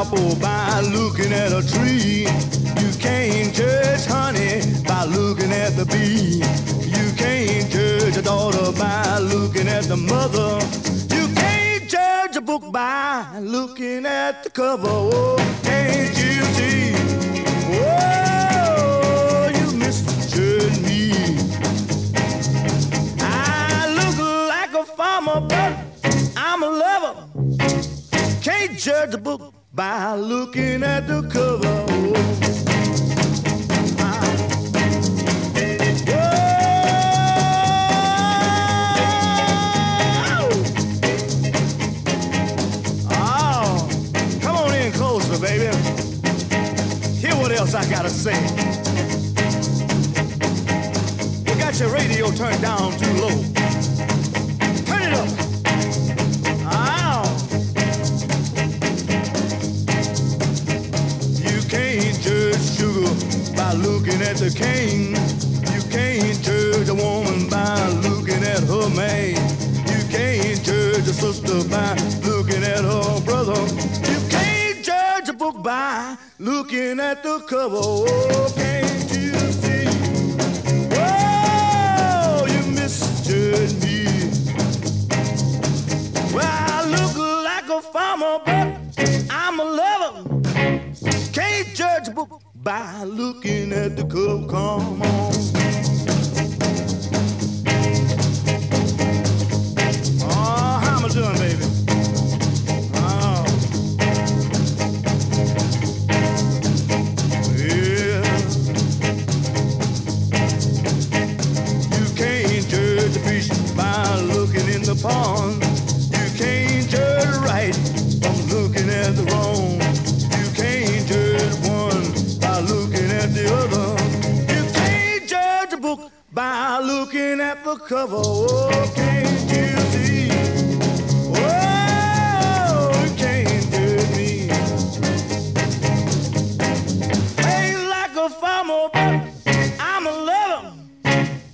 apple by looking at a tree. You can't judge honey by looking at the bee. You can't judge a daughter by looking at the mother. You can't judge a book by looking at the cover. Oh, can't you see? Oh, you me. I look like a farmer, but I'm a lover. Can't judge a book by looking at the cover. Oh, come on in closer, baby. Hear what else I gotta say. You got your radio turned down too low. By looking at the king. You can't judge a woman by looking at her man. You can't judge a sister by looking at her brother. You can't judge a book by looking at the cover. Oh, can't you see? Oh, you misjudge me. Well, I look like a farmer, but I'm a lover. Can't judge a book by looking at the cover. Come on. At cover. Oh, can't? Oh, can't judge me. Ain't like a farmer, but I'm a lover.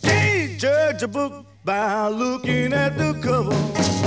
Can't judge a book by looking at the cover.